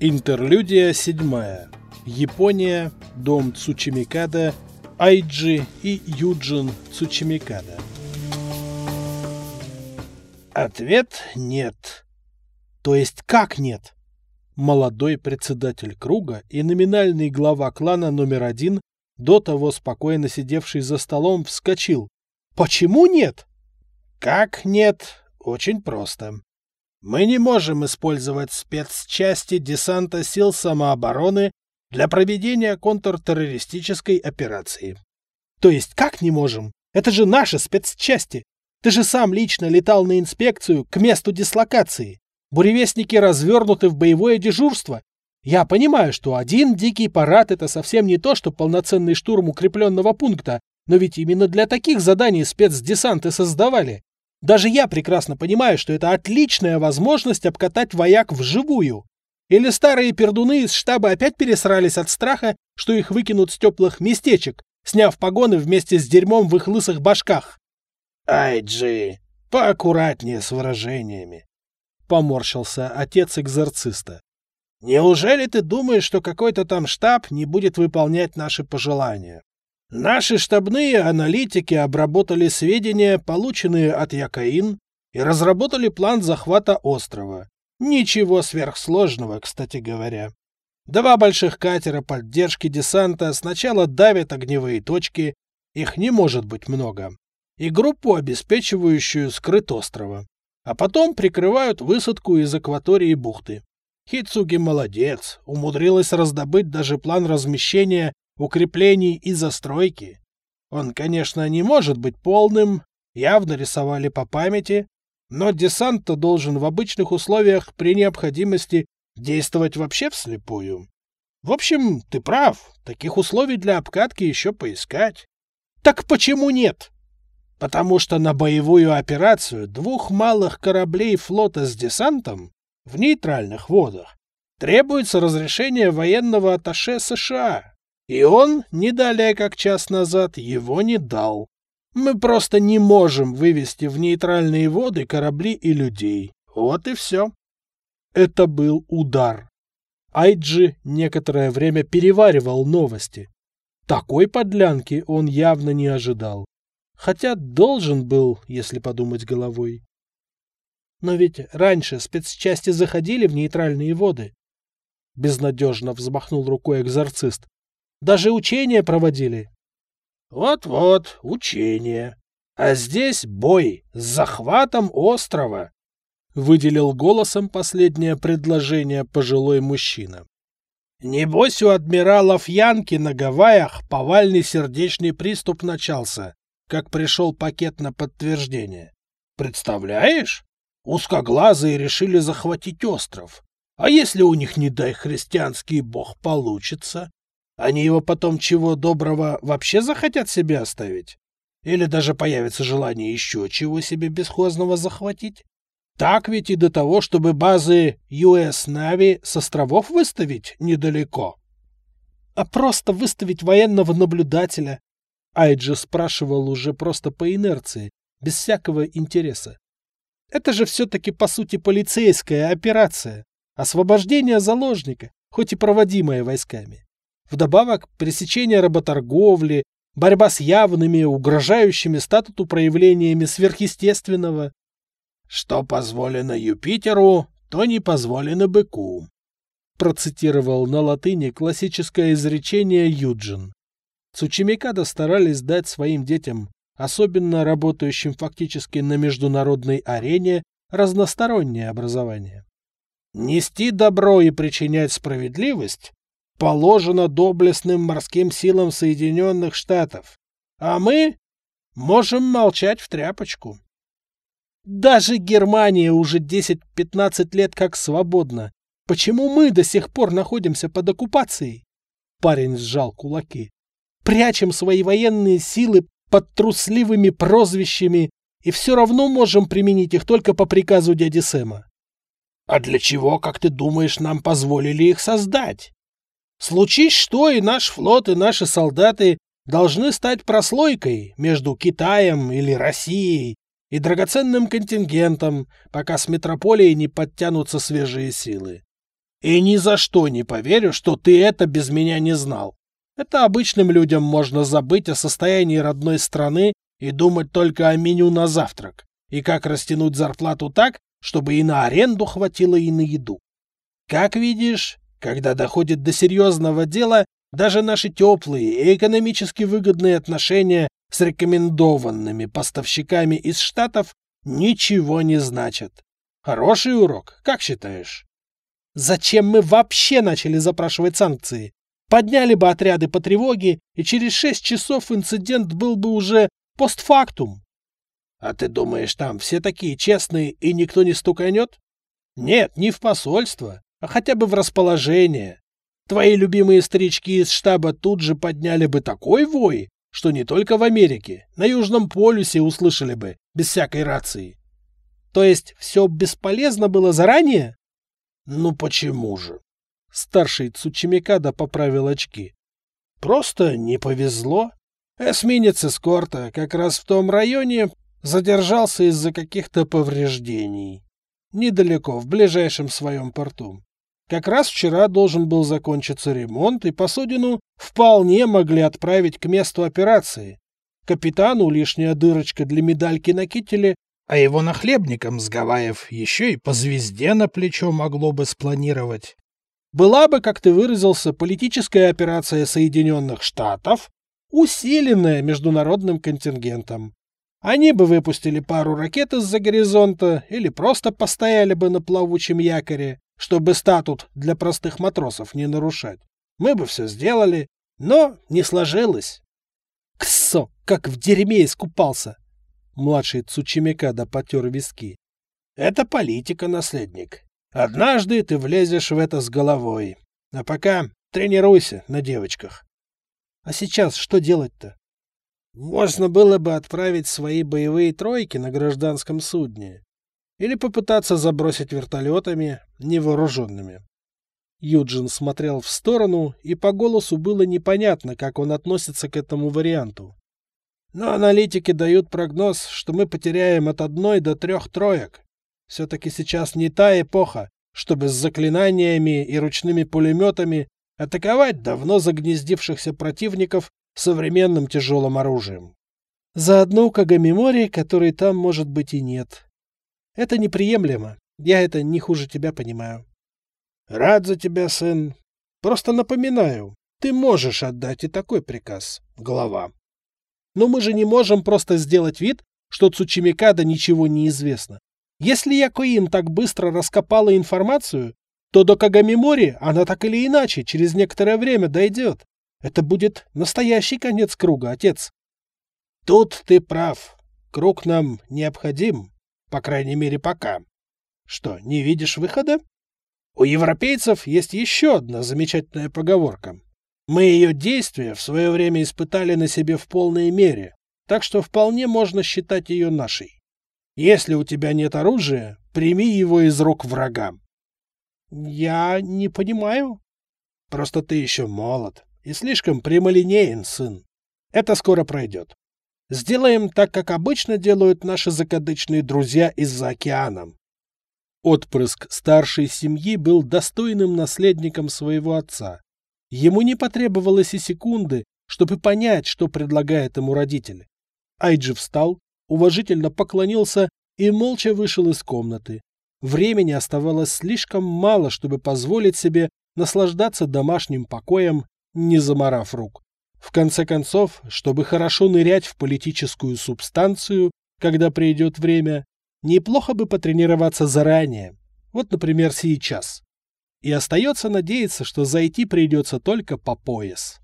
Интерлюдия седьмая. Япония, дом Цучимикада, Айджи и Юджин Цучимикада. Ответ нет. То есть как нет? Молодой председатель круга и номинальный глава клана номер один, до того спокойно сидевший за столом, вскочил. Почему нет? Как нет? Очень просто. Мы не можем использовать спецчасти десанта сил самообороны для проведения контртеррористической операции. То есть как не можем? Это же наши спецчасти. Ты же сам лично летал на инспекцию к месту дислокации. Буревестники развернуты в боевое дежурство. Я понимаю, что один дикий парад — это совсем не то, что полноценный штурм укрепленного пункта, но ведь именно для таких заданий спецдесанты создавали. Даже я прекрасно понимаю, что это отличная возможность обкатать вояк вживую. Или старые пердуны из штаба опять пересрались от страха, что их выкинут с теплых местечек, сняв погоны вместе с дерьмом в их лысых башках. «Ай, Джи, поаккуратнее с выражениями», — поморщился отец экзорциста. «Неужели ты думаешь, что какой-то там штаб не будет выполнять наши пожелания? Наши штабные аналитики обработали сведения, полученные от Якаин, и разработали план захвата острова. Ничего сверхсложного, кстати говоря. Два больших катера поддержки десанта сначала давят огневые точки, их не может быть много, и группу, обеспечивающую скрыт острова. А потом прикрывают высадку из акватории бухты. Хицуги молодец, умудрилась раздобыть даже план размещения укреплений и застройки. Он, конечно, не может быть полным, явно рисовали по памяти, но десант-то должен в обычных условиях при необходимости действовать вообще вслепую. В общем, ты прав, таких условий для обкатки еще поискать. Так почему нет? Потому что на боевую операцию двух малых кораблей флота с десантом в нейтральных водах требуется разрешение военного атташе США. И он, не далее как час назад, его не дал. Мы просто не можем вывести в нейтральные воды корабли и людей. Вот и все. Это был удар. Айджи некоторое время переваривал новости. Такой подлянки он явно не ожидал. Хотя должен был, если подумать головой. Но ведь раньше спецчасти заходили в нейтральные воды. Безнадежно взмахнул рукой экзорцист. Даже учения проводили. Вот-вот, учения. А здесь бой с захватом острова. Выделил голосом последнее предложение пожилой мужчина. Небось, у адмиралов Янки на Гавайях повальный сердечный приступ начался, как пришел пакет на подтверждение. Представляешь? Узкоглазые решили захватить остров. А если у них, не дай христианский бог, получится? Они его потом чего доброго вообще захотят себе оставить? Или даже появится желание еще чего себе бесхозного захватить? Так ведь и до того, чтобы базы US Navy с островов выставить недалеко. А просто выставить военного наблюдателя? Айджи спрашивал уже просто по инерции, без всякого интереса. Это же все-таки по сути полицейская операция. Освобождение заложника, хоть и проводимое войсками. Вдобавок, пресечение работорговли, борьба с явными, угрожающими статуту проявлениями сверхъестественного. «Что позволено Юпитеру, то не позволено быку», процитировал на латыни классическое изречение Юджин. Цучимикада старались дать своим детям, особенно работающим фактически на международной арене, разностороннее образование. Нести добро и причинять справедливость положено доблестным морским силам Соединенных Штатов, а мы можем молчать в тряпочку. Даже Германия уже 10-15 лет как свободна. Почему мы до сих пор находимся под оккупацией? Парень сжал кулаки. Прячем свои военные силы под трусливыми прозвищами и все равно можем применить их только по приказу дяди Сэма. А для чего, как ты думаешь, нам позволили их создать? Случись что, и наш флот, и наши солдаты должны стать прослойкой между Китаем или Россией и драгоценным контингентом, пока с метрополией не подтянутся свежие силы. И ни за что не поверю, что ты это без меня не знал. Это обычным людям можно забыть о состоянии родной страны и думать только о меню на завтрак, и как растянуть зарплату так, чтобы и на аренду хватило, и на еду. Как видишь, когда доходит до серьезного дела, даже наши теплые и экономически выгодные отношения с рекомендованными поставщиками из Штатов ничего не значат. Хороший урок, как считаешь? Зачем мы вообще начали запрашивать санкции? Подняли бы отряды по тревоге, и через шесть часов инцидент был бы уже постфактум. А ты думаешь, там все такие честные и никто не стуканет? Нет, не в посольство, а хотя бы в расположение. Твои любимые старички из штаба тут же подняли бы такой вой, что не только в Америке, на Южном полюсе услышали бы, без всякой рации. То есть все бесполезно было заранее? Ну почему же? Старший Цучимикада поправил очки. Просто не повезло. Эсминец эскорта как раз в том районе задержался из-за каких-то повреждений. Недалеко, в ближайшем своем порту. Как раз вчера должен был закончиться ремонт, и посудину вполне могли отправить к месту операции. Капитану лишняя дырочка для медальки на кителе, а его нахлебникам с Гавайев еще и по звезде на плечо могло бы спланировать. Была бы, как ты выразился, политическая операция Соединенных Штатов, усиленная международным контингентом. Они бы выпустили пару ракет из-за горизонта или просто постояли бы на плавучем якоре, чтобы статут для простых матросов не нарушать. Мы бы все сделали, но не сложилось. Ксо, как в дерьме искупался. Младший Цучимикада потер виски. Это политика, наследник. Однажды ты влезешь в это с головой. А пока тренируйся на девочках. А сейчас что делать-то? Можно было бы отправить свои боевые тройки на гражданском судне. Или попытаться забросить вертолетами невооруженными. Юджин смотрел в сторону, и по голосу было непонятно, как он относится к этому варианту. Но аналитики дают прогноз, что мы потеряем от одной до трех троек. Все-таки сейчас не та эпоха, чтобы с заклинаниями и ручными пулеметами атаковать давно загнездившихся противников современным тяжелым оружием. За одну Кагамимори, которой там, может быть, и нет. Это неприемлемо. Я это не хуже тебя понимаю. Рад за тебя, сын. Просто напоминаю, ты можешь отдать и такой приказ, глава. Но мы же не можем просто сделать вид, что Цучимикада ничего не известно. Если Якоин так быстро раскопала информацию, то до Кагамимори она так или иначе через некоторое время дойдет. Это будет настоящий конец круга, отец. Тут ты прав. Круг нам необходим. По крайней мере, пока. Что, не видишь выхода? У европейцев есть еще одна замечательная поговорка. Мы ее действия в свое время испытали на себе в полной мере, так что вполне можно считать ее нашей. Если у тебя нет оружия, прими его из рук врага. Я не понимаю. Просто ты еще молод и слишком прямолинеен, сын. Это скоро пройдет. Сделаем так, как обычно делают наши закадычные друзья из-за океана. Отпрыск старшей семьи был достойным наследником своего отца. Ему не потребовалось и секунды, чтобы понять, что предлагает ему родитель. Айджи встал, уважительно поклонился и молча вышел из комнаты. Времени оставалось слишком мало, чтобы позволить себе наслаждаться домашним покоем, не заморав рук. В конце концов, чтобы хорошо нырять в политическую субстанцию, когда придет время, неплохо бы потренироваться заранее. Вот, например, сейчас. И остается надеяться, что зайти придется только по пояс.